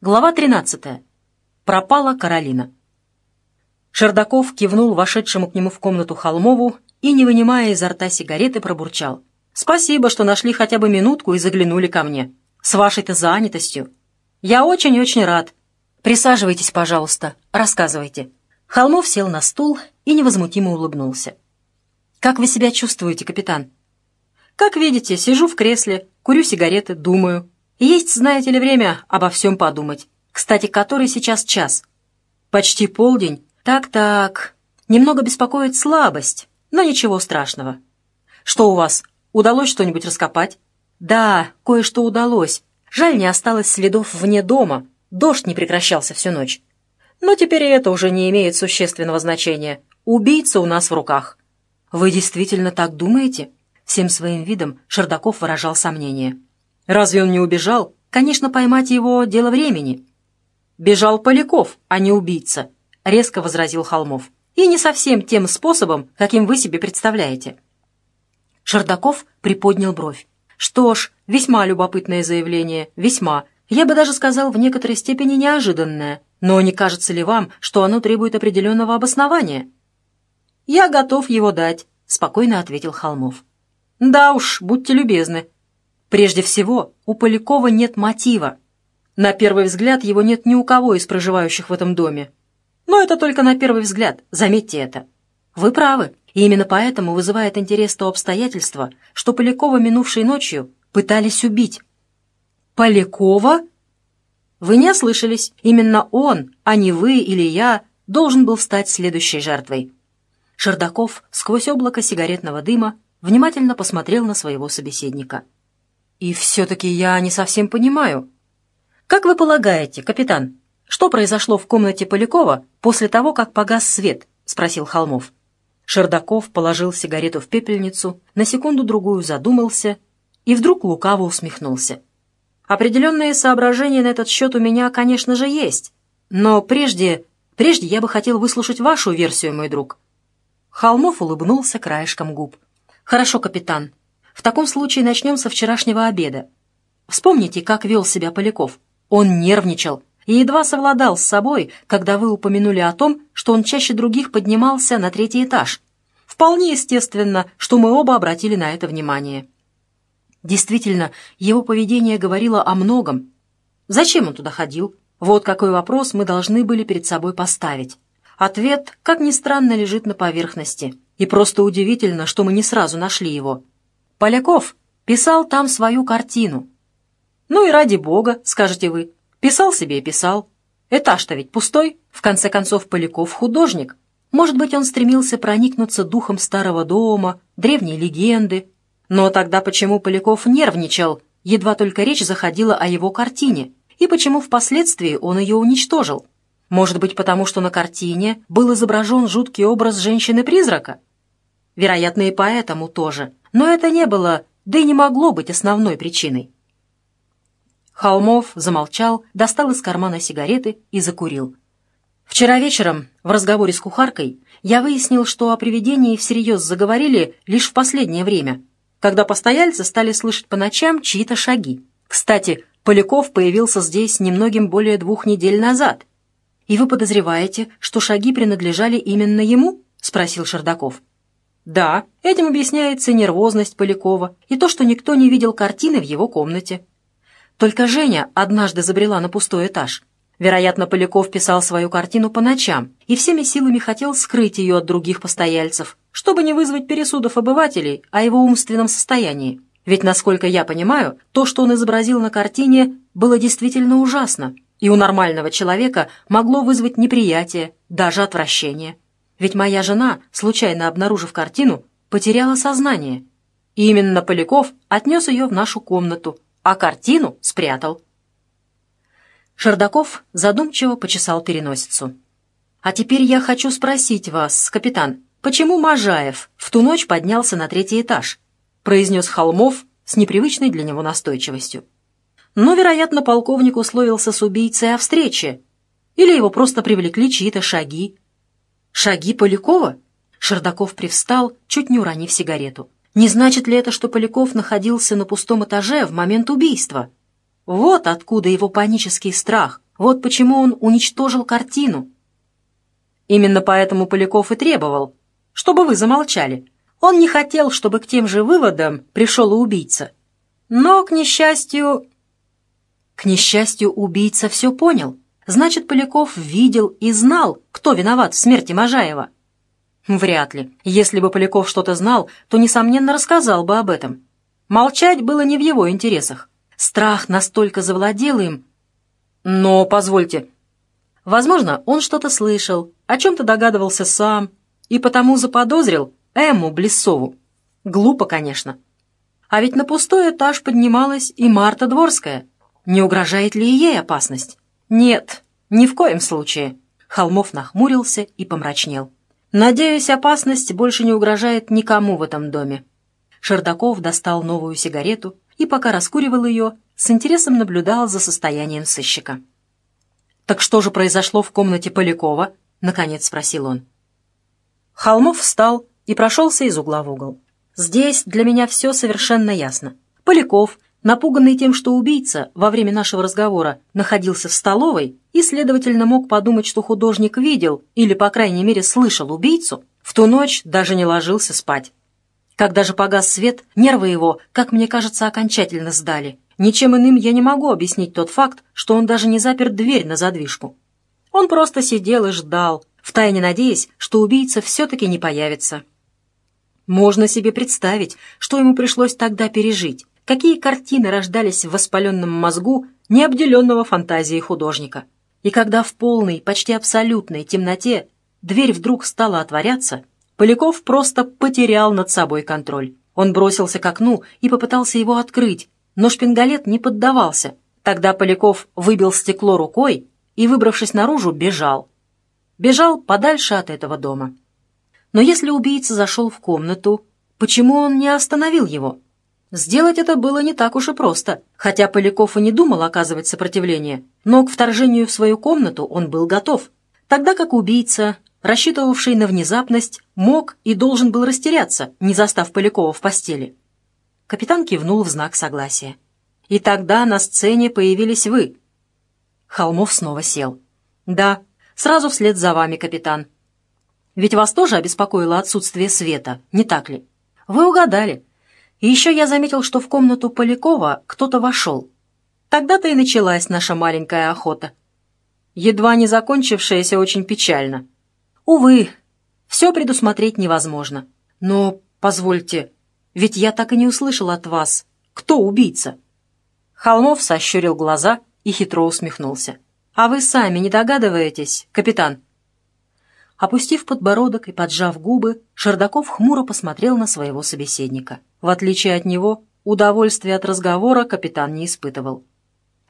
Глава 13. Пропала Каролина. Шердаков кивнул вошедшему к нему в комнату Холмову и, не вынимая изо рта сигареты, пробурчал. «Спасибо, что нашли хотя бы минутку и заглянули ко мне. С вашей-то занятостью. Я очень-очень рад. Присаживайтесь, пожалуйста, рассказывайте». Холмов сел на стул и невозмутимо улыбнулся. «Как вы себя чувствуете, капитан?» «Как видите, сижу в кресле, курю сигареты, думаю. Есть, знаете ли, время обо всем подумать. Кстати, который сейчас час? Почти полдень. Так-так. Немного беспокоит слабость, но ничего страшного. Что у вас? Удалось что-нибудь раскопать? Да, кое-что удалось. Жаль, не осталось следов вне дома. Дождь не прекращался всю ночь. Но теперь это уже не имеет существенного значения. Убийца у нас в руках. Вы действительно так думаете? Всем своим видом Шердаков выражал сомнение. Разве он не убежал? Конечно, поймать его — дело времени. «Бежал Поляков, а не убийца», — резко возразил Холмов. «И не совсем тем способом, каким вы себе представляете». Шардаков приподнял бровь. «Что ж, весьма любопытное заявление, весьма. Я бы даже сказал, в некоторой степени неожиданное. Но не кажется ли вам, что оно требует определенного обоснования?» «Я готов его дать», — спокойно ответил Холмов. «Да уж, будьте любезны», Прежде всего, у Полякова нет мотива. На первый взгляд его нет ни у кого из проживающих в этом доме. Но это только на первый взгляд, заметьте это. Вы правы, и именно поэтому вызывает интерес то обстоятельство, что Полякова минувшей ночью пытались убить. Полякова? Вы не ослышались. Именно он, а не вы или я, должен был стать следующей жертвой. Шердаков сквозь облако сигаретного дыма внимательно посмотрел на своего собеседника. «И все-таки я не совсем понимаю. Как вы полагаете, капитан, что произошло в комнате Полякова после того, как погас свет?» — спросил Холмов. Шердаков положил сигарету в пепельницу, на секунду-другую задумался и вдруг лукаво усмехнулся. «Определенные соображения на этот счет у меня, конечно же, есть, но прежде, прежде я бы хотел выслушать вашу версию, мой друг». Холмов улыбнулся краешком губ. «Хорошо, капитан, в таком случае начнем со вчерашнего обеда. Вспомните, как вел себя Поляков. Он нервничал и едва совладал с собой, когда вы упомянули о том, что он чаще других поднимался на третий этаж. Вполне естественно, что мы оба обратили на это внимание. Действительно, его поведение говорило о многом. Зачем он туда ходил? Вот какой вопрос мы должны были перед собой поставить. Ответ, как ни странно, лежит на поверхности. И просто удивительно, что мы не сразу нашли его. Поляков писал там свою картину. Ну и ради бога, скажете вы, писал себе и писал. Этаж-то ведь пустой, в конце концов Поляков художник. Может быть, он стремился проникнуться духом старого дома, древней легенды. Но тогда почему Поляков нервничал, едва только речь заходила о его картине, и почему впоследствии он ее уничтожил? Может быть, потому что на картине был изображен жуткий образ женщины-призрака? Вероятно, и поэтому тоже. Но это не было, да и не могло быть основной причиной. Холмов замолчал, достал из кармана сигареты и закурил. Вчера вечером, в разговоре с кухаркой, я выяснил, что о привидении всерьез заговорили лишь в последнее время, когда постояльцы стали слышать по ночам чьи-то шаги. Кстати, Поляков появился здесь немногим более двух недель назад. «И вы подозреваете, что шаги принадлежали именно ему?» — спросил Шердаков. Да, этим объясняется нервозность Полякова и то, что никто не видел картины в его комнате. Только Женя однажды забрела на пустой этаж. Вероятно, Поляков писал свою картину по ночам и всеми силами хотел скрыть ее от других постояльцев, чтобы не вызвать пересудов обывателей о его умственном состоянии. Ведь, насколько я понимаю, то, что он изобразил на картине, было действительно ужасно, и у нормального человека могло вызвать неприятие, даже отвращение. Ведь моя жена, случайно обнаружив картину, потеряла сознание. И именно Поляков отнес ее в нашу комнату, а картину спрятал. Шардаков задумчиво почесал переносицу. «А теперь я хочу спросить вас, капитан, почему Можаев в ту ночь поднялся на третий этаж?» произнес Холмов с непривычной для него настойчивостью. Но, вероятно, полковник условился с убийцей о встрече. Или его просто привлекли чьи-то шаги, Шаги Полякова? Шердаков привстал, чуть не уронив сигарету. Не значит ли это, что Поляков находился на пустом этаже в момент убийства? Вот откуда его панический страх, Вот почему он уничтожил картину. Именно поэтому Поляков и требовал, чтобы вы замолчали. Он не хотел, чтобы к тем же выводам пришел убийца. Но, к несчастью... К несчастью, убийца все понял. Значит, Поляков видел и знал, кто виноват в смерти Можаева. Вряд ли. Если бы Поляков что-то знал, то, несомненно, рассказал бы об этом. Молчать было не в его интересах. Страх настолько завладел им. Но, позвольте, возможно, он что-то слышал, о чем-то догадывался сам, и потому заподозрил Эмму Блиссову. Глупо, конечно. А ведь на пустой этаж поднималась и Марта Дворская. Не угрожает ли ей опасность? Нет, ни в коем случае. Холмов нахмурился и помрачнел. «Надеюсь, опасность больше не угрожает никому в этом доме». Шердаков достал новую сигарету и, пока раскуривал ее, с интересом наблюдал за состоянием сыщика. «Так что же произошло в комнате Полякова?» — наконец спросил он. Холмов встал и прошелся из угла в угол. «Здесь для меня все совершенно ясно. Поляков Напуганный тем, что убийца во время нашего разговора находился в столовой и, следовательно, мог подумать, что художник видел или, по крайней мере, слышал убийцу, в ту ночь даже не ложился спать. Когда же погас свет, нервы его, как мне кажется, окончательно сдали. Ничем иным я не могу объяснить тот факт, что он даже не запер дверь на задвижку. Он просто сидел и ждал, втайне надеясь, что убийца все-таки не появится. Можно себе представить, что ему пришлось тогда пережить, какие картины рождались в воспаленном мозгу необделенного фантазии художника. И когда в полной, почти абсолютной темноте дверь вдруг стала отворяться, Поляков просто потерял над собой контроль. Он бросился к окну и попытался его открыть, но шпингалет не поддавался. Тогда Поляков выбил стекло рукой и, выбравшись наружу, бежал. Бежал подальше от этого дома. Но если убийца зашел в комнату, почему он не остановил его? Сделать это было не так уж и просто, хотя Поляков и не думал оказывать сопротивление, но к вторжению в свою комнату он был готов, тогда как убийца, рассчитывавший на внезапность, мог и должен был растеряться, не застав Полякова в постели. Капитан кивнул в знак согласия. «И тогда на сцене появились вы». Холмов снова сел. «Да, сразу вслед за вами, капитан. Ведь вас тоже обеспокоило отсутствие света, не так ли? Вы угадали. И еще я заметил, что в комнату Полякова кто-то вошел. Тогда-то и началась наша маленькая охота. Едва не закончившаяся очень печально. Увы, все предусмотреть невозможно. Но, позвольте, ведь я так и не услышал от вас, кто убийца. Холмов сощурил глаза и хитро усмехнулся. «А вы сами не догадываетесь, капитан?» Опустив подбородок и поджав губы, Шердаков хмуро посмотрел на своего собеседника. В отличие от него, удовольствия от разговора капитан не испытывал.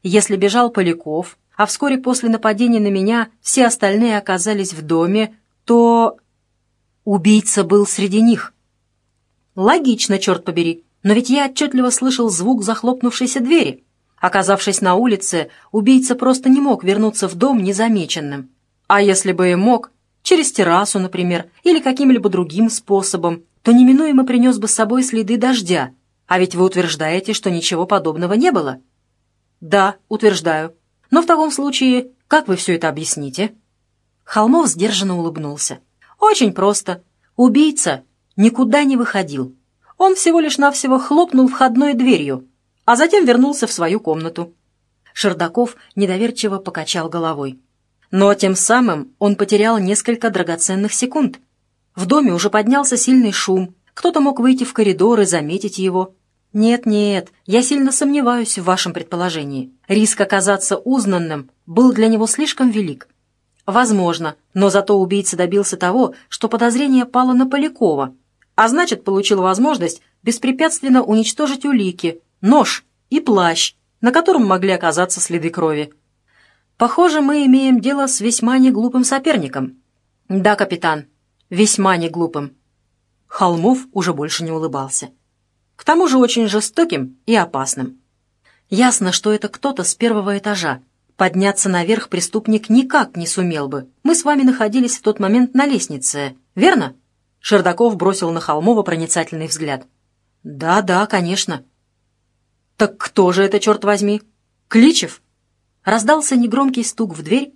Если бежал Поляков, а вскоре после нападения на меня все остальные оказались в доме, то... Убийца был среди них. Логично, черт побери, но ведь я отчетливо слышал звук захлопнувшейся двери. Оказавшись на улице, убийца просто не мог вернуться в дом незамеченным. А если бы и мог, через террасу, например, или каким-либо другим способом, то неминуемо принес бы с собой следы дождя. А ведь вы утверждаете, что ничего подобного не было? Да, утверждаю. Но в таком случае, как вы все это объясните? Холмов сдержанно улыбнулся. Очень просто. Убийца никуда не выходил. Он всего лишь навсего хлопнул входной дверью, а затем вернулся в свою комнату. Шердаков недоверчиво покачал головой. Но тем самым он потерял несколько драгоценных секунд. В доме уже поднялся сильный шум, кто-то мог выйти в коридор и заметить его. Нет-нет, я сильно сомневаюсь в вашем предположении. Риск оказаться узнанным был для него слишком велик. Возможно, но зато убийца добился того, что подозрение пало на Полякова, а значит, получил возможность беспрепятственно уничтожить улики, нож и плащ, на котором могли оказаться следы крови. Похоже, мы имеем дело с весьма неглупым соперником. Да, капитан, весьма неглупым. Холмов уже больше не улыбался. К тому же очень жестоким и опасным. Ясно, что это кто-то с первого этажа. Подняться наверх преступник никак не сумел бы. Мы с вами находились в тот момент на лестнице, верно? Шердаков бросил на Холмова проницательный взгляд. «Да, да, конечно». «Так кто же это, черт возьми? Кличев?» раздался негромкий стук в дверь,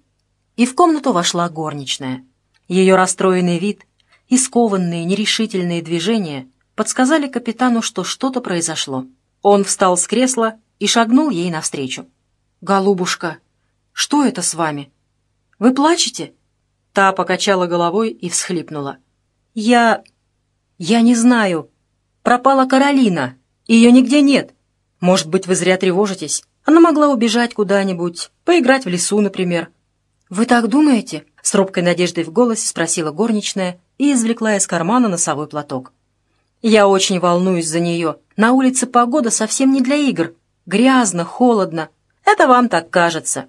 и в комнату вошла горничная. Ее расстроенный вид и скованные нерешительные движения подсказали капитану, что что-то произошло. Он встал с кресла и шагнул ей навстречу. «Голубушка, что это с вами? Вы плачете?» Та покачала головой и всхлипнула. «Я... я не знаю. Пропала Каролина. Ее нигде нет. Может быть, вы зря тревожитесь. Она могла убежать куда-нибудь, поиграть в лесу, например». «Вы так думаете?» — с робкой надеждой в голосе спросила горничная и извлекла из кармана носовой платок. «Я очень волнуюсь за нее. На улице погода совсем не для игр. Грязно, холодно. Это вам так кажется.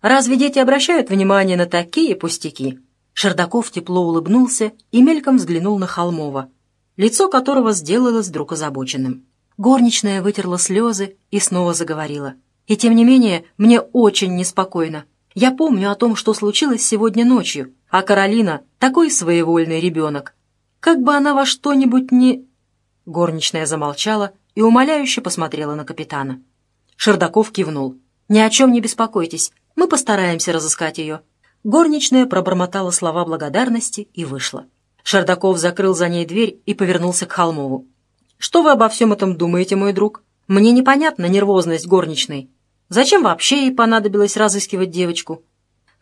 Разве дети обращают внимание на такие пустяки?» Шердаков тепло улыбнулся и мельком взглянул на Холмова, лицо которого сделалось вдруг озабоченным. Горничная вытерла слезы и снова заговорила. «И тем не менее, мне очень неспокойно. Я помню о том, что случилось сегодня ночью, а Каролина — такой своевольный ребенок. Как бы она во что-нибудь не...» Горничная замолчала и умоляюще посмотрела на капитана. Шердаков кивнул. «Ни о чем не беспокойтесь, мы постараемся разыскать ее. Горничная пробормотала слова благодарности и вышла. Шардаков закрыл за ней дверь и повернулся к Холмову. «Что вы обо всем этом думаете, мой друг? Мне непонятна нервозность горничной. Зачем вообще ей понадобилось разыскивать девочку?»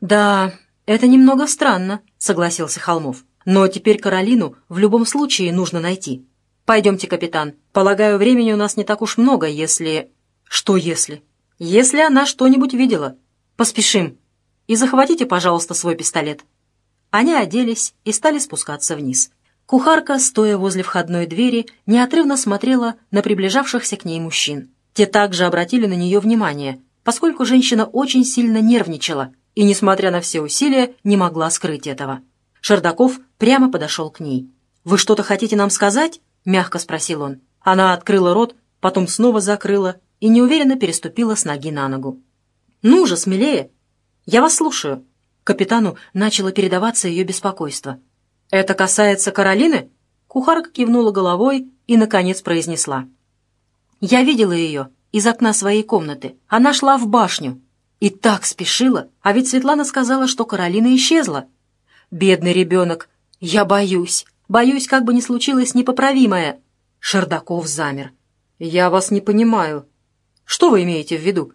«Да, это немного странно», — согласился Холмов. «Но теперь Каролину в любом случае нужно найти. Пойдемте, капитан. Полагаю, времени у нас не так уж много, если...» «Что если?» «Если она что-нибудь видела. Поспешим» и захватите, пожалуйста, свой пистолет». Они оделись и стали спускаться вниз. Кухарка, стоя возле входной двери, неотрывно смотрела на приближавшихся к ней мужчин. Те также обратили на нее внимание, поскольку женщина очень сильно нервничала и, несмотря на все усилия, не могла скрыть этого. Шердаков прямо подошел к ней. «Вы что-то хотите нам сказать?» — мягко спросил он. Она открыла рот, потом снова закрыла и неуверенно переступила с ноги на ногу. «Ну же, смелее!» «Я вас слушаю». Капитану начало передаваться ее беспокойство. «Это касается Каролины?» Кухарка кивнула головой и, наконец, произнесла. «Я видела ее из окна своей комнаты. Она шла в башню. И так спешила, а ведь Светлана сказала, что Каролина исчезла. Бедный ребенок. Я боюсь. Боюсь, как бы ни случилось непоправимое». Шердаков замер. «Я вас не понимаю. Что вы имеете в виду?»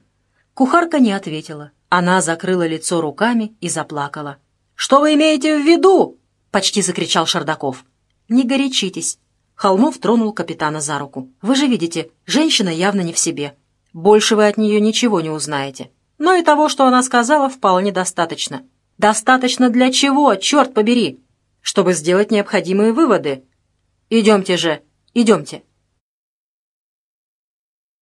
Кухарка не ответила. Она закрыла лицо руками и заплакала. «Что вы имеете в виду?» — почти закричал Шардаков. «Не горячитесь». Холмов тронул капитана за руку. «Вы же видите, женщина явно не в себе. Больше вы от нее ничего не узнаете. Но и того, что она сказала, вполне достаточно. Достаточно для чего, черт побери? Чтобы сделать необходимые выводы. Идемте же, идемте».